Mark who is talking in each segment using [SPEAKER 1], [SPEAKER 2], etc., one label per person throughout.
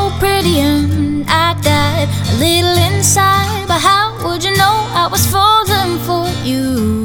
[SPEAKER 1] so pretty and I died a little inside. But how would you know I was falling for you?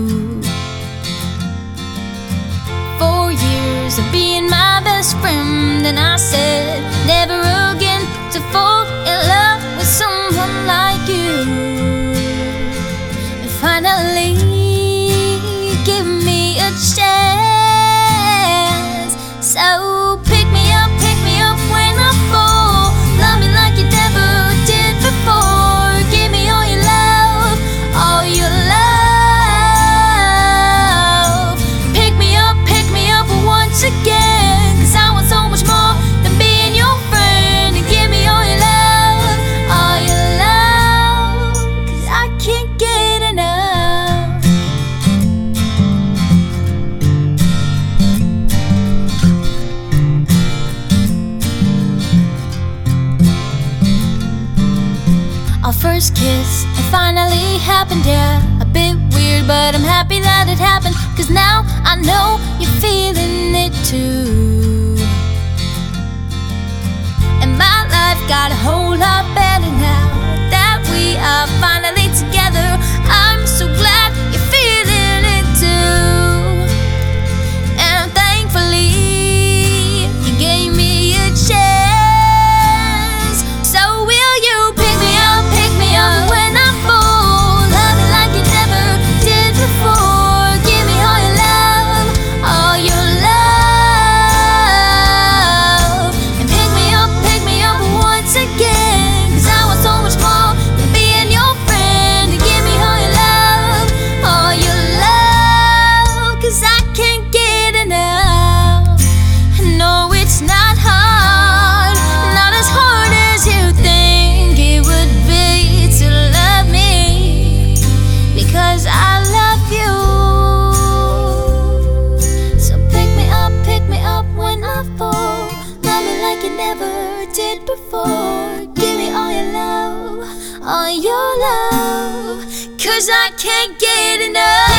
[SPEAKER 1] first kiss. It finally happened, yeah. A bit weird, but I'm happy that it happened. Cause now I know you're feeling it too. all your love. Cause I can't get enough.